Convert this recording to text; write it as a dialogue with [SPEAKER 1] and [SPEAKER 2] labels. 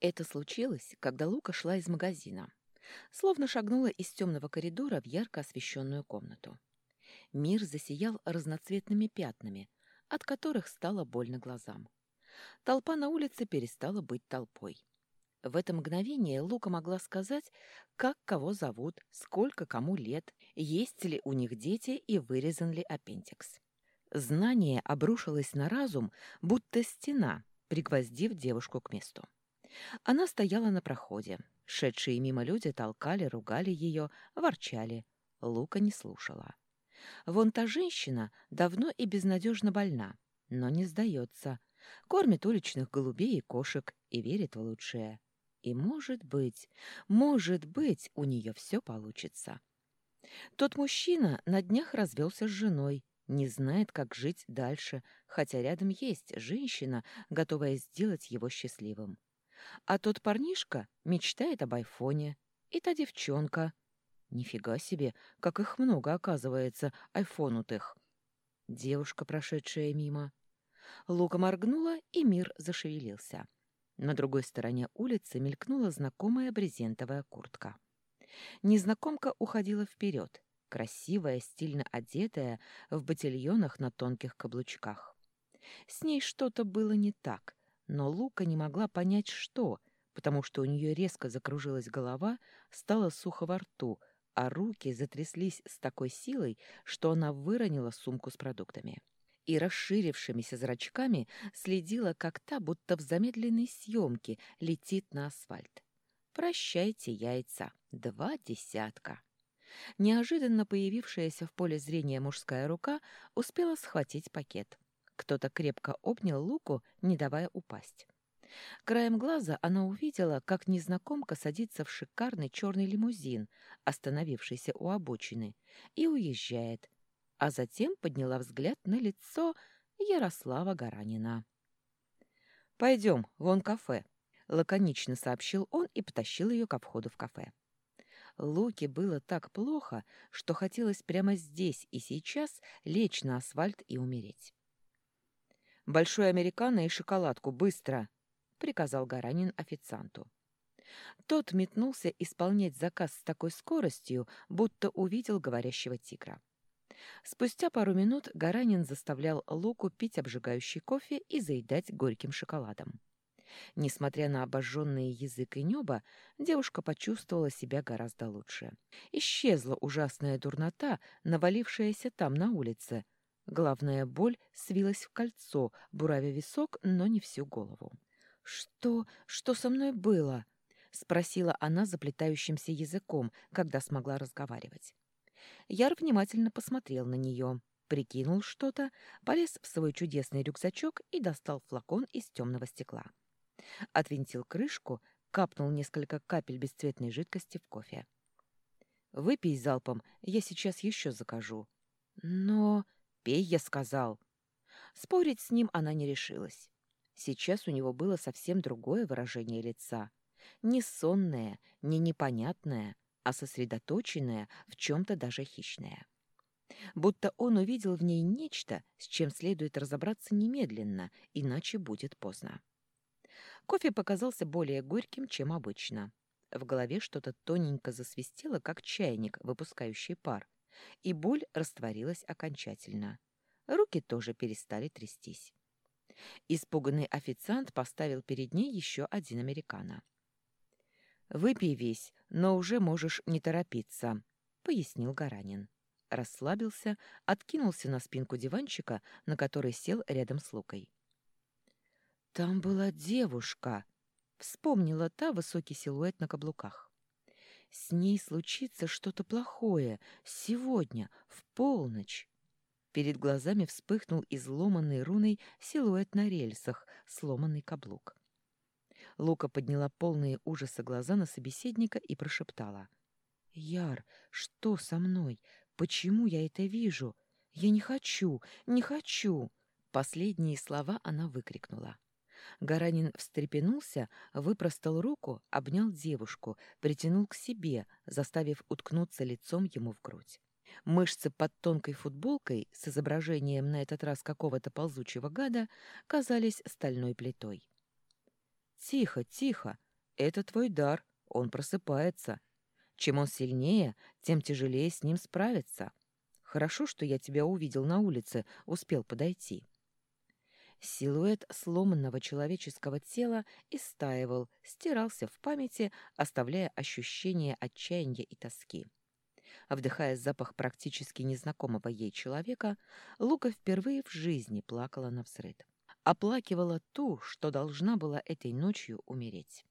[SPEAKER 1] Это случилось, когда Лука шла из магазина. Словно шагнула из темного коридора в ярко освещенную комнату. Мир засиял разноцветными пятнами, от которых стало больно глазам. Толпа на улице перестала быть толпой. В это мгновение Лука могла сказать, как кого зовут, сколько кому лет, есть ли у них дети и вырезан ли аппендикс. Знание обрушилось на разум, будто стена, пригвоздив девушку к месту. Она стояла на проходе. Шедшие мимо люди толкали, ругали ее, ворчали. Лука не слушала. Вон та женщина давно и безнадежно больна, но не сдается. Кормит уличных голубей и кошек и верит в лучшее. И, может быть, может быть, у нее все получится. Тот мужчина на днях развелся с женой, не знает, как жить дальше, хотя рядом есть женщина, готовая сделать его счастливым. А тот парнишка мечтает об айфоне, и та девчонка. Нифига себе, как их много, оказывается, айфонутых. Девушка, прошедшая мимо. Лука моргнула, и мир зашевелился. На другой стороне улицы мелькнула знакомая брезентовая куртка. Незнакомка уходила вперед, красивая, стильно одетая, в ботильонах на тонких каблучках. С ней что-то было не так, но Лука не могла понять, что, потому что у нее резко закружилась голова, стало сухо во рту, а руки затряслись с такой силой, что она выронила сумку с продуктами. И расширившимися зрачками следила, как та, будто в замедленной съемке, летит на асфальт. «Прощайте, яйца! Два десятка!» Неожиданно появившаяся в поле зрения мужская рука успела схватить пакет. Кто-то крепко обнял Луку, не давая упасть. Краем глаза она увидела, как незнакомка садится в шикарный черный лимузин, остановившийся у обочины, и уезжает, а затем подняла взгляд на лицо Ярослава Гаранина. «Пойдем, вон кафе», — лаконично сообщил он и потащил ее ко входу в кафе. Луке было так плохо, что хотелось прямо здесь и сейчас лечь на асфальт и умереть. «Большой американо и шоколадку, быстро!» — приказал Гаранин официанту. Тот метнулся исполнять заказ с такой скоростью, будто увидел говорящего тигра. Спустя пару минут Гаранин заставлял Луку пить обжигающий кофе и заедать горьким шоколадом. Несмотря на обожженный язык и небо, девушка почувствовала себя гораздо лучше. Исчезла ужасная дурнота, навалившаяся там на улице — Главная боль свилась в кольцо, буравя висок, но не всю голову. «Что? Что со мной было?» — спросила она заплетающимся языком, когда смогла разговаривать. Яр внимательно посмотрел на нее, прикинул что-то, полез в свой чудесный рюкзачок и достал флакон из темного стекла. Отвинтил крышку, капнул несколько капель бесцветной жидкости в кофе. «Выпей залпом, я сейчас еще закажу». «Но...» «Пей», — я сказал. Спорить с ним она не решилась. Сейчас у него было совсем другое выражение лица. Не сонное, не непонятное, а сосредоточенное, в чем-то даже хищное. Будто он увидел в ней нечто, с чем следует разобраться немедленно, иначе будет поздно. Кофе показался более горьким, чем обычно. В голове что-то тоненько засвистело, как чайник, выпускающий пар, и боль растворилась окончательно. Руки тоже перестали трястись. Испуганный официант поставил перед ней еще один американо. «Выпей весь, но уже можешь не торопиться», — пояснил Гаранин. Расслабился, откинулся на спинку диванчика, на который сел рядом с Лукой. «Там была девушка», — вспомнила та высокий силуэт на каблуках. С ней случится что-то плохое сегодня, в полночь. Перед глазами вспыхнул изломанный руной силуэт на рельсах, сломанный каблук. Лука подняла полные ужаса глаза на собеседника и прошептала. «Яр, что со мной? Почему я это вижу? Я не хочу, не хочу!» Последние слова она выкрикнула. Гаранин встрепенулся, выпростал руку, обнял девушку, притянул к себе, заставив уткнуться лицом ему в грудь. Мышцы под тонкой футболкой с изображением на этот раз какого-то ползучего гада казались стальной плитой. «Тихо, тихо!» Это твой дар, он просыпается. Чем он сильнее, тем тяжелее с ним справиться. Хорошо, что я тебя увидел на улице, успел подойти. Силуэт сломанного человеческого тела истаивал, стирался в памяти, оставляя ощущение отчаяния и тоски. Вдыхая запах практически незнакомого ей человека, Лука впервые в жизни плакала на взрыд. Оплакивала ту, что должна была этой ночью умереть.